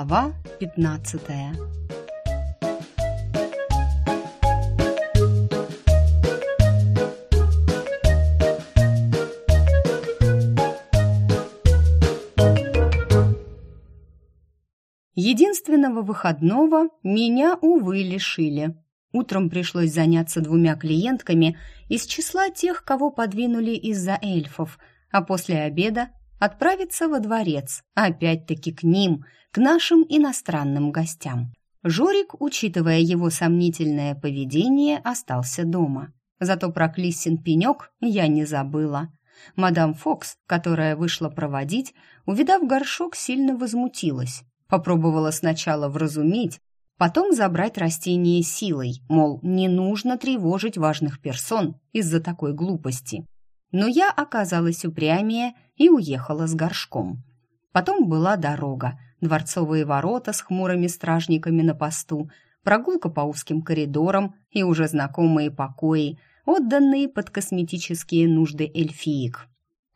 Глава 15 Единственного выходного меня, увы, лишили. Утром пришлось заняться двумя клиентками из числа тех, кого подвинули из-за эльфов, а после обеда отправиться во дворец, опять-таки к ним, к нашим иностранным гостям. Жорик, учитывая его сомнительное поведение, остался дома. Зато про Клиссин пенек я не забыла. Мадам Фокс, которая вышла проводить, увидав горшок, сильно возмутилась. Попробовала сначала вразумить, потом забрать растение силой, мол, не нужно тревожить важных персон из-за такой глупости. Но я оказалась упрямее и уехала с горшком. Потом была дорога, дворцовые ворота с хмурыми стражниками на посту, прогулка по узким коридорам и уже знакомые покои, отданные под косметические нужды эльфиек.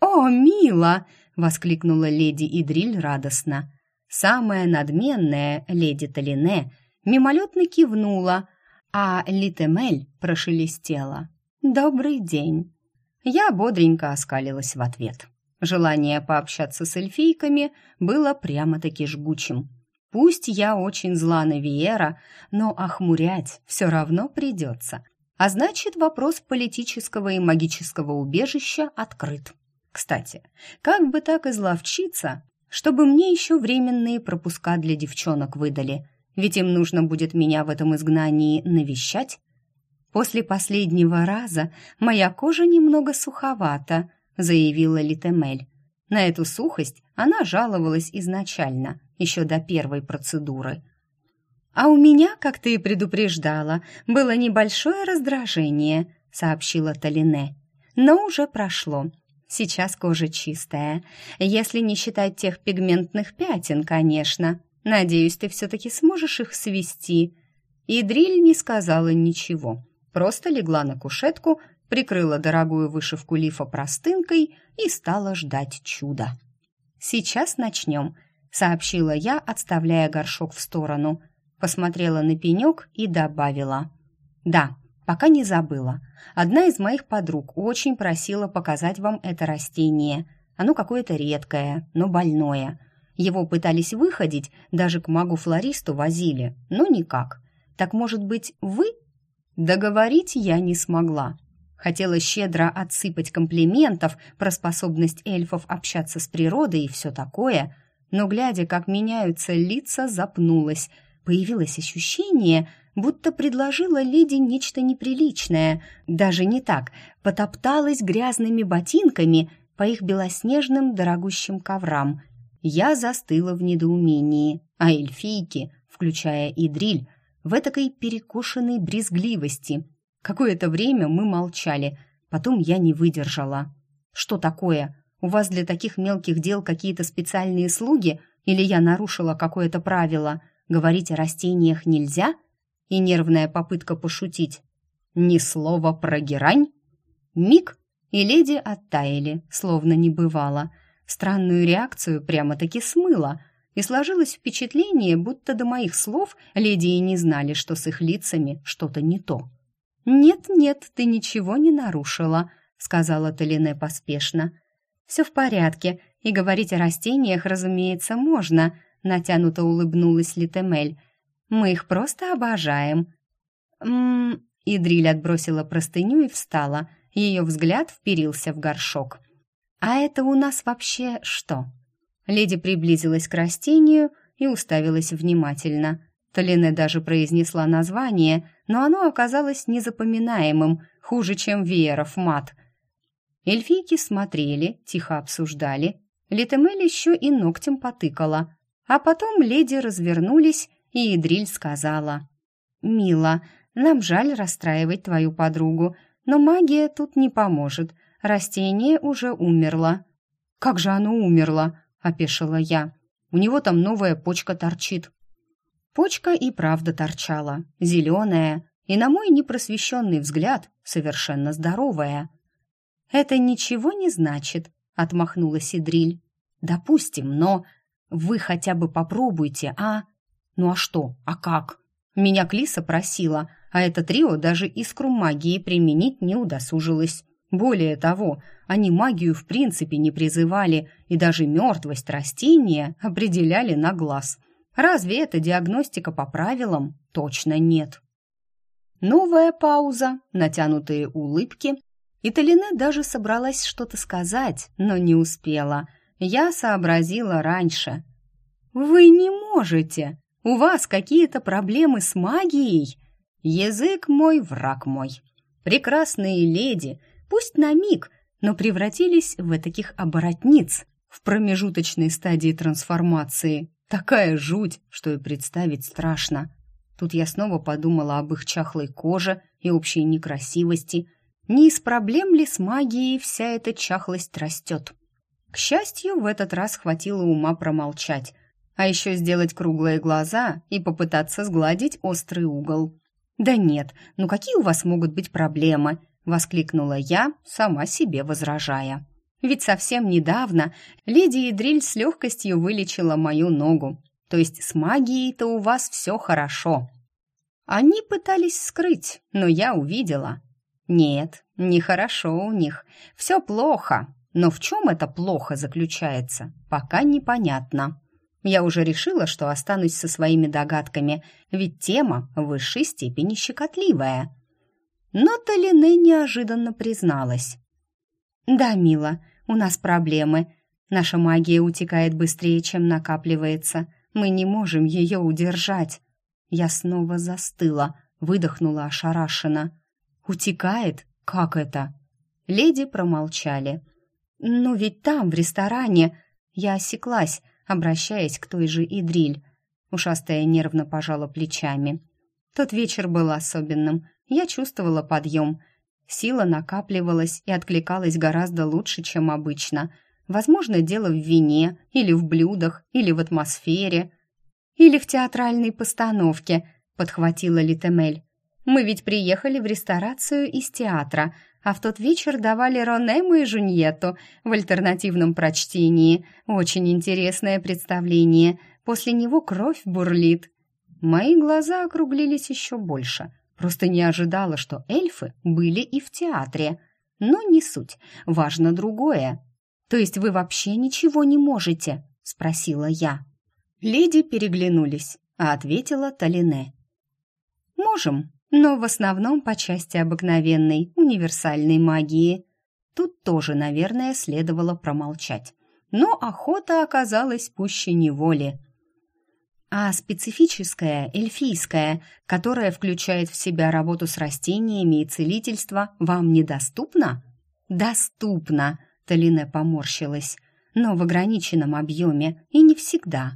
«О, мило!» — воскликнула леди Идриль радостно. Самая надменная, леди Талине, мимолетно кивнула, а Литемель прошелестела. «Добрый день!» Я бодренько оскалилась в ответ. Желание пообщаться с эльфийками было прямо-таки жгучим. Пусть я очень зла на Виера, но охмурять все равно придется. А значит, вопрос политического и магического убежища открыт. Кстати, как бы так изловчиться, чтобы мне еще временные пропуска для девчонок выдали, ведь им нужно будет меня в этом изгнании навещать. После последнего раза моя кожа немного суховата, заявила Литемель. На эту сухость она жаловалась изначально, еще до первой процедуры. А у меня, как ты и предупреждала, было небольшое раздражение, сообщила Талине. Но уже прошло. Сейчас кожа чистая, если не считать тех пигментных пятен, конечно. Надеюсь, ты все-таки сможешь их свести. И Дриль не сказала ничего, просто легла на кушетку прикрыла дорогую вышивку лифа простынкой и стала ждать чуда. «Сейчас начнем», — сообщила я, отставляя горшок в сторону. Посмотрела на пенек и добавила. «Да, пока не забыла. Одна из моих подруг очень просила показать вам это растение. Оно какое-то редкое, но больное. Его пытались выходить, даже к магу-флористу возили, но никак. Так, может быть, вы?» Договорить я не смогла. Хотела щедро отсыпать комплиментов про способность эльфов общаться с природой и все такое, но, глядя, как меняются лица, запнулась. Появилось ощущение, будто предложила леди нечто неприличное. Даже не так, потопталась грязными ботинками по их белоснежным дорогущим коврам. Я застыла в недоумении, а эльфийки, включая Идриль, в этакой перекошенной брезгливости – Какое-то время мы молчали, потом я не выдержала. «Что такое? У вас для таких мелких дел какие-то специальные слуги? Или я нарушила какое-то правило? Говорить о растениях нельзя?» И нервная попытка пошутить. «Ни слова про герань?» Миг, и леди оттаяли, словно не бывало. Странную реакцию прямо-таки смыло, и сложилось впечатление, будто до моих слов леди и не знали, что с их лицами что-то не то. «Нет-нет, ты ничего не нарушила», — сказала Толине поспешно. «Все в порядке, и говорить о растениях, разумеется, можно», — натянуто улыбнулась Литемель. «Мы их просто обожаем». «М-м-м», Идриль отбросила простыню и встала. Ее взгляд вперился в горшок. «А это у нас вообще что?» Леди приблизилась к растению и уставилась внимательно. Толине даже произнесла название, но оно оказалось незапоминаемым, хуже, чем Вееров мат. Эльфийки смотрели, тихо обсуждали. Литемель еще и ногтем потыкала. А потом леди развернулись, и Идриль сказала. «Мила, нам жаль расстраивать твою подругу, но магия тут не поможет. Растение уже умерло». «Как же оно умерло?» — опешила я. «У него там новая почка торчит, Почка и правда торчала, зеленая, и, на мой непросвещенный взгляд, совершенно здоровая. «Это ничего не значит», — отмахнулась Идриль. «Допустим, но...» вы хотя бы попробуйте, а? Ну а что? А как? Меня Клиса просила, а это трио даже искру магии применить не удосужилось. Более того, они магию в принципе не призывали и даже мертвость растения определяли на глаз. Разве это диагностика по правилам? Точно нет. Новая пауза, натянутые улыбки. И Талине даже собралась что-то сказать, но не успела. Я сообразила раньше. «Вы не можете! У вас какие-то проблемы с магией?» «Язык мой, враг мой!» Прекрасные леди, пусть на миг, но превратились в таких оборотниц в промежуточной стадии трансформации. Такая жуть, что и представить страшно. Тут я снова подумала об их чахлой коже и общей некрасивости. Не из проблем ли с магией вся эта чахлость растет? К счастью, в этот раз хватило ума промолчать, а еще сделать круглые глаза и попытаться сгладить острый угол. «Да нет, ну какие у вас могут быть проблемы?» — воскликнула я, сама себе возражая. «Ведь совсем недавно леди Идриль с легкостью вылечила мою ногу, то есть с магией-то у вас все хорошо. Они пытались скрыть, но я увидела. Нет, нехорошо у них. Все плохо. Но в чем это плохо заключается, пока непонятно. Я уже решила, что останусь со своими догадками, ведь тема в высшей степени щекотливая. Но Талине неожиданно призналась. «Да, мила, у нас проблемы. Наша магия утекает быстрее, чем накапливается. Мы не можем ее удержать. Я снова застыла, выдохнула ошарашенно. «Утекает? Как это?» Леди промолчали. «Ну ведь там, в ресторане...» Я осеклась, обращаясь к той же Идриль. Ушастая нервно пожала плечами. Тот вечер был особенным. Я чувствовала подъем. Сила накапливалась и откликалась гораздо лучше, чем обычно — Возможно, дело в вине, или в блюдах, или в атмосфере, или в театральной постановке, подхватила Литемель. Мы ведь приехали в ресторацию из театра, а в тот вечер давали Ронему и Жуньетту в альтернативном прочтении. Очень интересное представление. После него кровь бурлит. Мои глаза округлились еще больше. Просто не ожидала, что эльфы были и в театре. Но не суть. Важно другое. То есть вы вообще ничего не можете?» — спросила я. Леди переглянулись, а ответила Талине. «Можем, но в основном по части обыкновенной, универсальной магии. Тут тоже, наверное, следовало промолчать. Но охота оказалась пуще неволи. А специфическая, эльфийская, которая включает в себя работу с растениями и целительство, вам недоступна? Доступна, Талине поморщилась, но в ограниченном объеме и не всегда.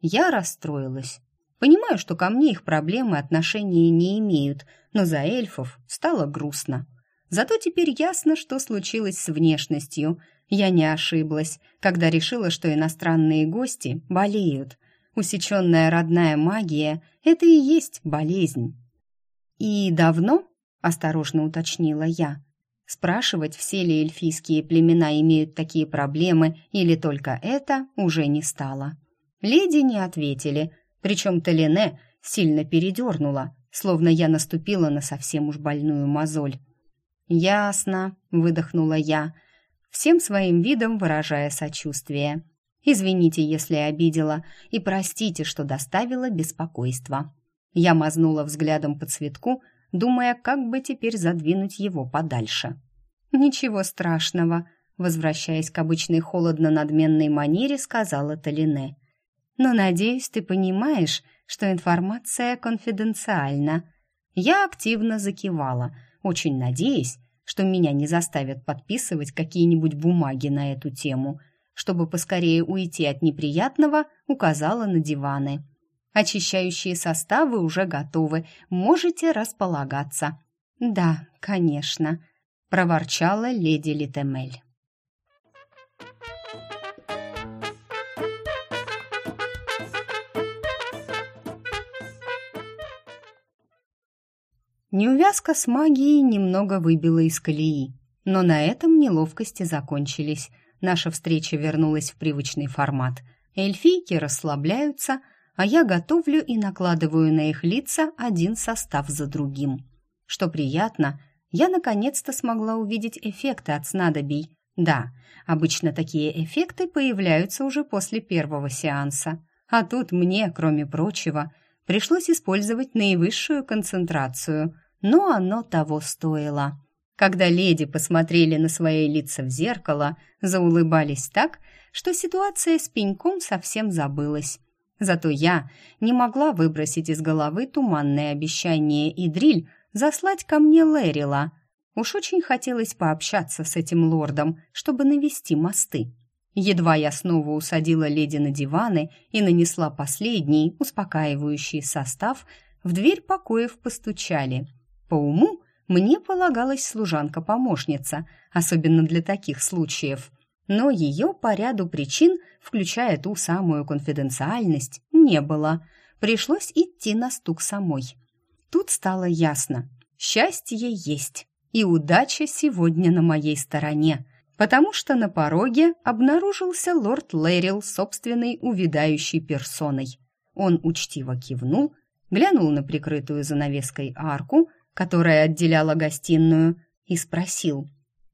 Я расстроилась. Понимаю, что ко мне их проблемы отношения не имеют, но за эльфов стало грустно. Зато теперь ясно, что случилось с внешностью. Я не ошиблась, когда решила, что иностранные гости болеют. Усеченная родная магия — это и есть болезнь. «И давно?» — осторожно уточнила я. Спрашивать, все ли эльфийские племена имеют такие проблемы или только это, уже не стало. Леди не ответили, причем Талине сильно передернула, словно я наступила на совсем уж больную мозоль. «Ясно», — выдохнула я, всем своим видом выражая сочувствие. «Извините, если обидела, и простите, что доставила беспокойство». Я мазнула взглядом по цветку, думая, как бы теперь задвинуть его подальше. «Ничего страшного», — возвращаясь к обычной холодно-надменной манере, сказала Талине. «Но, надеюсь, ты понимаешь, что информация конфиденциальна». Я активно закивала, очень надеясь, что меня не заставят подписывать какие-нибудь бумаги на эту тему. Чтобы поскорее уйти от неприятного, указала на диваны. Очищающие составы уже готовы, можете располагаться. Да, конечно, проворчала леди Литемель. Неувязка с магией немного выбила из колеи, но на этом неловкости закончились. Наша встреча вернулась в привычный формат. Эльфийки расслабляются, а я готовлю и накладываю на их лица один состав за другим. Что приятно, я наконец-то смогла увидеть эффекты от снадобий. Да, обычно такие эффекты появляются уже после первого сеанса. А тут мне, кроме прочего, пришлось использовать наивысшую концентрацию, но оно того стоило. Когда леди посмотрели на свои лица в зеркало, заулыбались так, что ситуация с пеньком совсем забылась. Зато я не могла выбросить из головы туманное обещание и дриль заслать ко мне Лэрила. Уж очень хотелось пообщаться с этим лордом, чтобы навести мосты. Едва я снова усадила леди на диваны и нанесла последний, успокаивающий состав, в дверь покоев постучали. По уму мне полагалась служанка-помощница, особенно для таких случаев. Но ее по ряду причин, включая ту самую конфиденциальность, не было. Пришлось идти на стук самой. Тут стало ясно. Счастье есть. И удача сегодня на моей стороне. Потому что на пороге обнаружился лорд Лэрил собственной увядающей персоной. Он учтиво кивнул, глянул на прикрытую занавеской арку, которая отделяла гостиную, и спросил.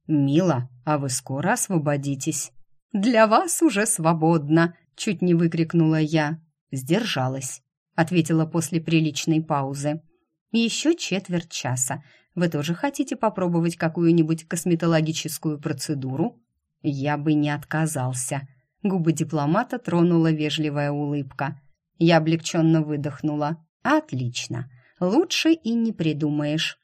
«Мила, а вы скоро освободитесь?» «Для вас уже свободно!» — чуть не выкрикнула я. «Сдержалась», — ответила после приличной паузы. «Еще четверть часа. Вы тоже хотите попробовать какую-нибудь косметологическую процедуру?» «Я бы не отказался». Губы дипломата тронула вежливая улыбка. Я облегченно выдохнула. «Отлично. Лучше и не придумаешь.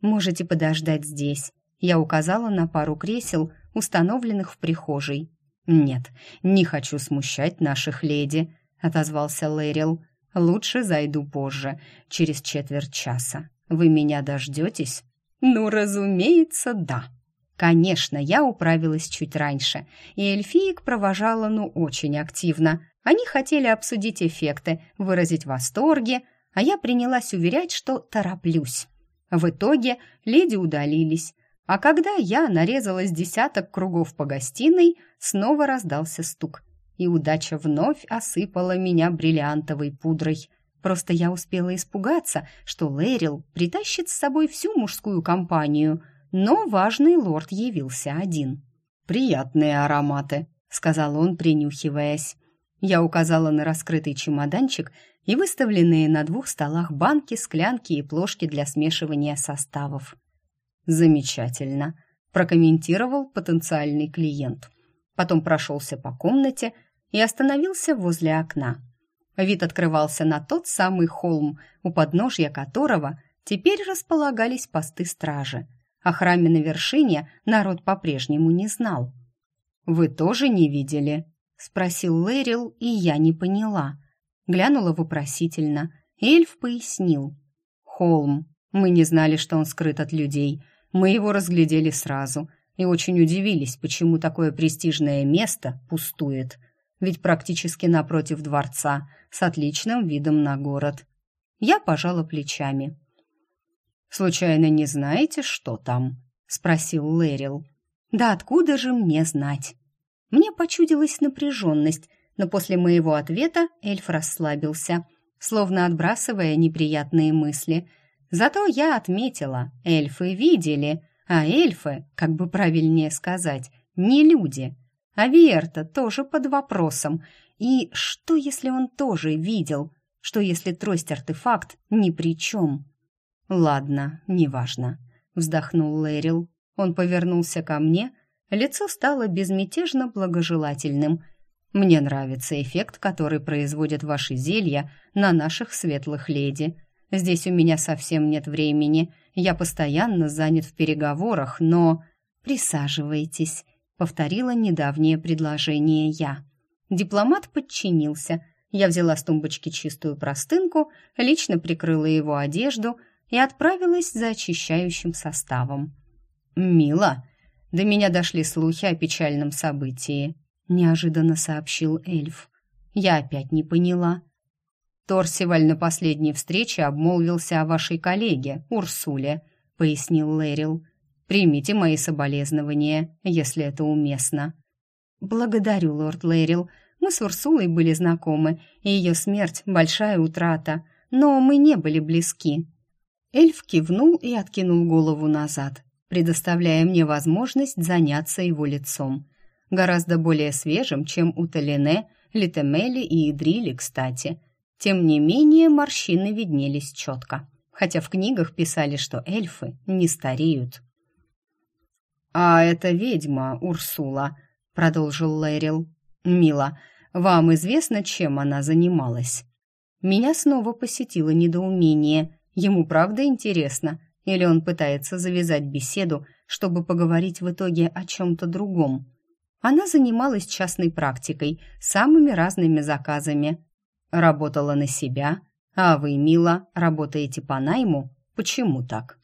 Можете подождать здесь. Я указала на пару кресел, установленных в прихожей. Нет, не хочу смущать наших леди, отозвался Лэрил. Лучше зайду позже, через четверть часа. Вы меня дождетесь? Ну, разумеется, да. Конечно, я управилась чуть раньше, и эльфиек провожала ну очень активно. Они хотели обсудить эффекты, выразить восторги, а я принялась уверять, что тороплюсь. В итоге леди удалились, а когда я нарезалась десяток кругов по гостиной, снова раздался стук, и удача вновь осыпала меня бриллиантовой пудрой. Просто я успела испугаться, что Лэрил притащит с собой всю мужскую компанию, но важный лорд явился один. «Приятные ароматы», — сказал он, принюхиваясь. Я указала на раскрытый чемоданчик и выставленные на двух столах банки, склянки и плошки для смешивания составов. «Замечательно», – прокомментировал потенциальный клиент. Потом прошелся по комнате и остановился возле окна. Вид открывался на тот самый холм, у подножья которого теперь располагались посты стражи. О храме на вершине народ по-прежнему не знал. «Вы тоже не видели?» – спросил Лэрил, и я не поняла – глянула вопросительно. Эльф пояснил. «Холм. Мы не знали, что он скрыт от людей. Мы его разглядели сразу и очень удивились, почему такое престижное место пустует. Ведь практически напротив дворца, с отличным видом на город». Я пожала плечами. «Случайно не знаете, что там?» — спросил Лэрил. «Да откуда же мне знать?» Мне почудилась напряженность, но после моего ответа эльф расслабился, словно отбрасывая неприятные мысли. Зато я отметила, эльфы видели, а эльфы, как бы правильнее сказать, не люди. А Верта тоже под вопросом. И что, если он тоже видел? Что, если трость-артефакт ни при чем? «Ладно, неважно», — вздохнул Лэрил. Он повернулся ко мне, лицо стало безмятежно благожелательным — мне нравится эффект, который производят ваши зелья на наших светлых леди. Здесь у меня совсем нет времени. Я постоянно занят в переговорах, но присаживайтесь, повторила недавнее предложение я. Дипломат подчинился. Я взяла с тумбочки чистую простынку, лично прикрыла его одежду и отправилась за очищающим составом. Мило. До меня дошли слухи о печальном событии неожиданно сообщил эльф. Я опять не поняла. Торсиваль на последней встрече обмолвился о вашей коллеге, Урсуле, пояснил Лэрил. Примите мои соболезнования, если это уместно. Благодарю, лорд Лэрил. Мы с Урсулой были знакомы, и ее смерть — большая утрата, но мы не были близки. Эльф кивнул и откинул голову назад, предоставляя мне возможность заняться его лицом. Гораздо более свежим, чем у Талине, Литемели и Идрили, кстати. Тем не менее, морщины виднелись четко, хотя в книгах писали, что эльфы не стареют. «А это ведьма Урсула», — продолжил Лэрил. «Мила, вам известно, чем она занималась?» Меня снова посетило недоумение. Ему правда интересно? Или он пытается завязать беседу, чтобы поговорить в итоге о чем-то другом? Она занималась частной практикой, самыми разными заказами. Работала на себя, а вы, Мила, работаете по найму? Почему так?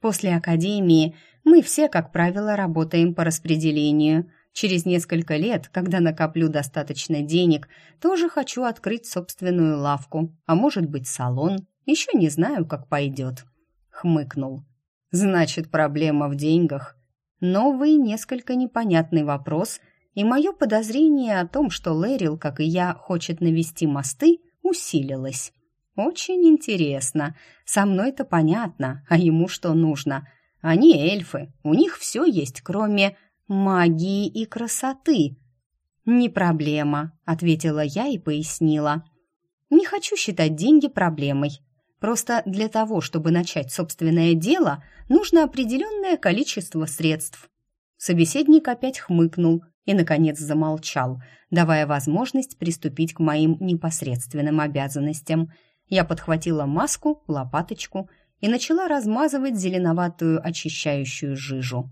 После академии мы все, как правило, работаем по распределению. Через несколько лет, когда накоплю достаточно денег, тоже хочу открыть собственную лавку, а может быть салон. Еще не знаю, как пойдет. Хмыкнул. Значит, проблема в деньгах. Новый, несколько непонятный вопрос, и мое подозрение о том, что Лэрил, как и я, хочет навести мосты, усилилось. Очень интересно. Со мной-то понятно, а ему что нужно? Они эльфы, у них все есть, кроме магии и красоты. «Не проблема», — ответила я и пояснила. «Не хочу считать деньги проблемой. Просто для того, чтобы начать собственное дело, нужно определенное количество средств». Собеседник опять хмыкнул и, наконец, замолчал, давая возможность приступить к моим непосредственным обязанностям. Я подхватила маску, лопаточку и начала размазывать зеленоватую очищающую жижу.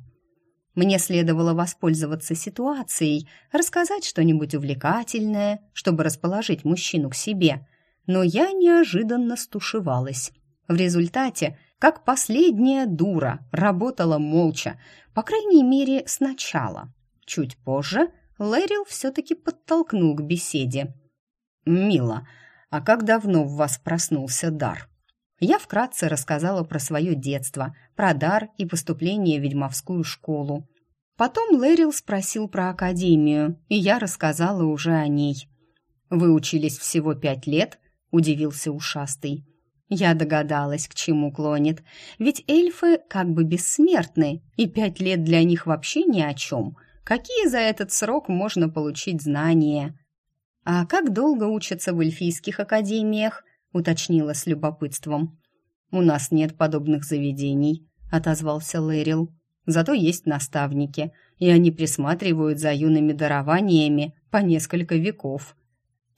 Мне следовало воспользоваться ситуацией, рассказать что-нибудь увлекательное, чтобы расположить мужчину к себе, но я неожиданно стушевалась. В результате, как последняя дура, работала молча, по крайней мере, сначала. Чуть позже Лэрил все-таки подтолкнул к беседе. «Мила, а как давно в вас проснулся дар?» Я вкратце рассказала про свое детство, про дар и поступление в ведьмовскую школу. Потом Лэрил спросил про академию, и я рассказала уже о ней. «Вы учились всего пять лет?» – удивился ушастый. Я догадалась, к чему клонит. Ведь эльфы как бы бессмертны, и пять лет для них вообще ни о чем. Какие за этот срок можно получить знания? А как долго учатся в эльфийских академиях? уточнила с любопытством. У нас нет подобных заведений, отозвался Лэрил. Зато есть наставники, и они присматривают за юными дарованиями по несколько веков.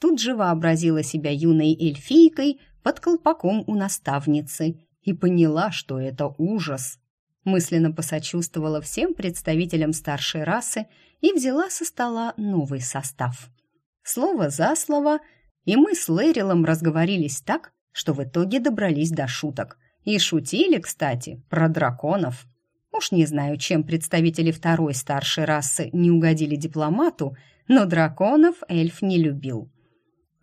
Тут же вообразила себя юной эльфийкой под колпаком у наставницы и поняла, что это ужас. Мысленно посочувствовала всем представителям старшей расы и взяла со стола новый состав. Слово за слово и мы с Лэрилом разговорились так, что в итоге добрались до шуток. И шутили, кстати, про драконов. Уж не знаю, чем представители второй старшей расы не угодили дипломату, но драконов эльф не любил.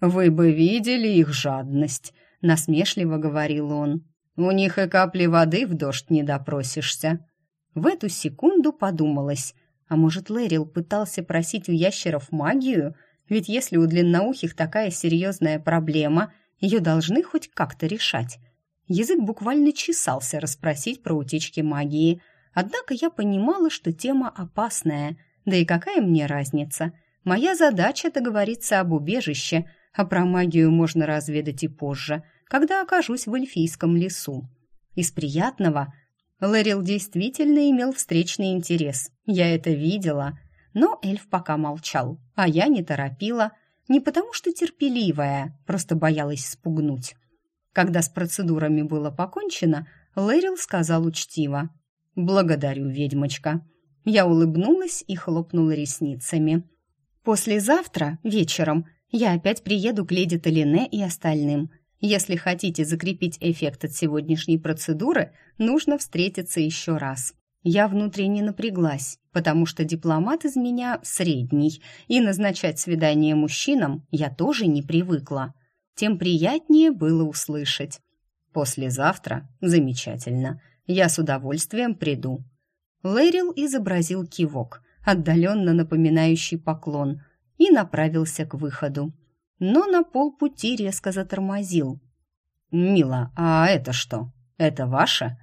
«Вы бы видели их жадность», — насмешливо говорил он. «У них и капли воды в дождь не допросишься». В эту секунду подумалось, а может, Лэрил пытался просить у ящеров магию — ведь если у длинноухих такая серьезная проблема, ее должны хоть как-то решать. Язык буквально чесался расспросить про утечки магии. Однако я понимала, что тема опасная. Да и какая мне разница? Моя задача договориться об убежище, а про магию можно разведать и позже, когда окажусь в эльфийском лесу. Из приятного Лэрил действительно имел встречный интерес. Я это видела — но эльф пока молчал, а я не торопила, не потому что терпеливая, просто боялась спугнуть. Когда с процедурами было покончено, Лэрил сказал учтиво. «Благодарю, ведьмочка». Я улыбнулась и хлопнула ресницами. «Послезавтра, вечером, я опять приеду к леди Толине и остальным. Если хотите закрепить эффект от сегодняшней процедуры, нужно встретиться еще раз. Я внутренне напряглась, потому что дипломат из меня средний, и назначать свидание мужчинам я тоже не привыкла. Тем приятнее было услышать. «Послезавтра? Замечательно. Я с удовольствием приду». Лэрил изобразил кивок, отдаленно напоминающий поклон, и направился к выходу. Но на полпути резко затормозил. «Мила, а это что? Это ваше?»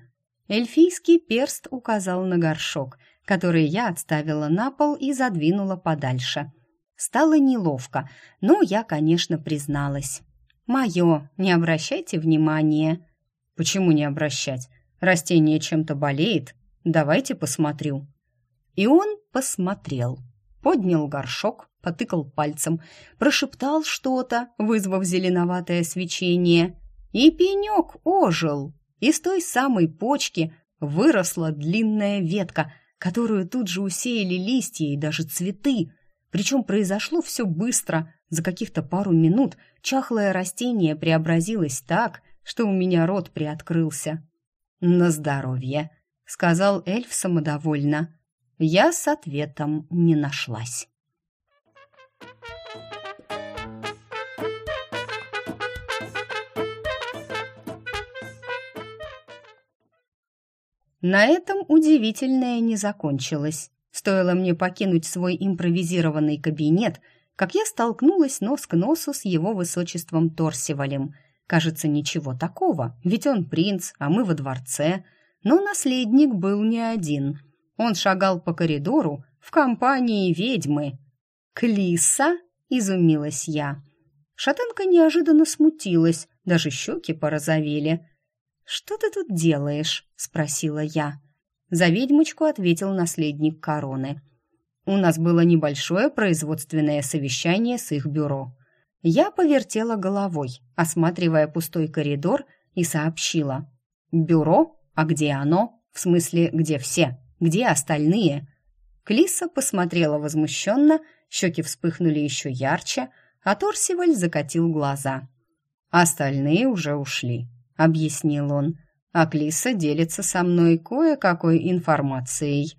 Эльфийский перст указал на горшок, который я отставила на пол и задвинула подальше. Стало неловко, но я, конечно, призналась. «Мое, не обращайте внимания». «Почему не обращать? Растение чем-то болеет? Давайте посмотрю». И он посмотрел. Поднял горшок, потыкал пальцем, прошептал что-то, вызвав зеленоватое свечение. И пенек ожил. Из той самой почки выросла длинная ветка, которую тут же усеяли листья и даже цветы. Причем произошло все быстро. За каких-то пару минут чахлое растение преобразилось так, что у меня рот приоткрылся. «На здоровье», — сказал эльф самодовольно. Я с ответом не нашлась. На этом удивительное не закончилось. Стоило мне покинуть свой импровизированный кабинет, как я столкнулась нос к носу с его высочеством Торсивалем. Кажется, ничего такого, ведь он принц, а мы во дворце. Но наследник был не один. Он шагал по коридору в компании ведьмы. «Клиса?» — изумилась я. Шатенка неожиданно смутилась, даже щеки порозовели. «Что ты тут делаешь?» — спросила я. За ведьмочку ответил наследник короны. «У нас было небольшое производственное совещание с их бюро». Я повертела головой, осматривая пустой коридор, и сообщила. «Бюро? А где оно? В смысле, где все? Где остальные?» Клиса посмотрела возмущенно, щеки вспыхнули еще ярче, а Торсиваль закатил глаза. «Остальные уже ушли объяснил он. А Клиса делится со мной кое-какой информацией.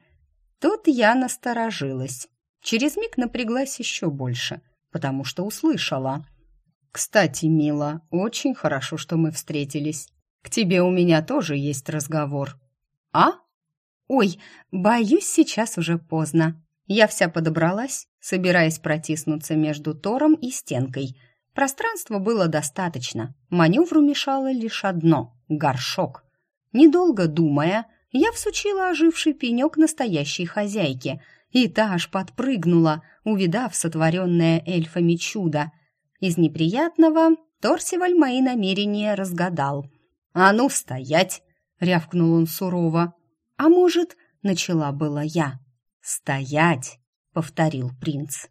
Тут я насторожилась. Через миг напряглась еще больше, потому что услышала. «Кстати, мила, очень хорошо, что мы встретились. К тебе у меня тоже есть разговор». «А? Ой, боюсь, сейчас уже поздно». Я вся подобралась, собираясь протиснуться между Тором и стенкой – Пространства было достаточно. Маневру мешало лишь одно — горшок. Недолго думая, я всучила оживший пенек настоящей хозяйке, и та аж подпрыгнула, увидав сотворенное эльфами чудо. Из неприятного Торсиваль мои намерения разгадал. «А ну, стоять!» — рявкнул он сурово. «А может, — начала была я. «Стоять!» — повторил принц.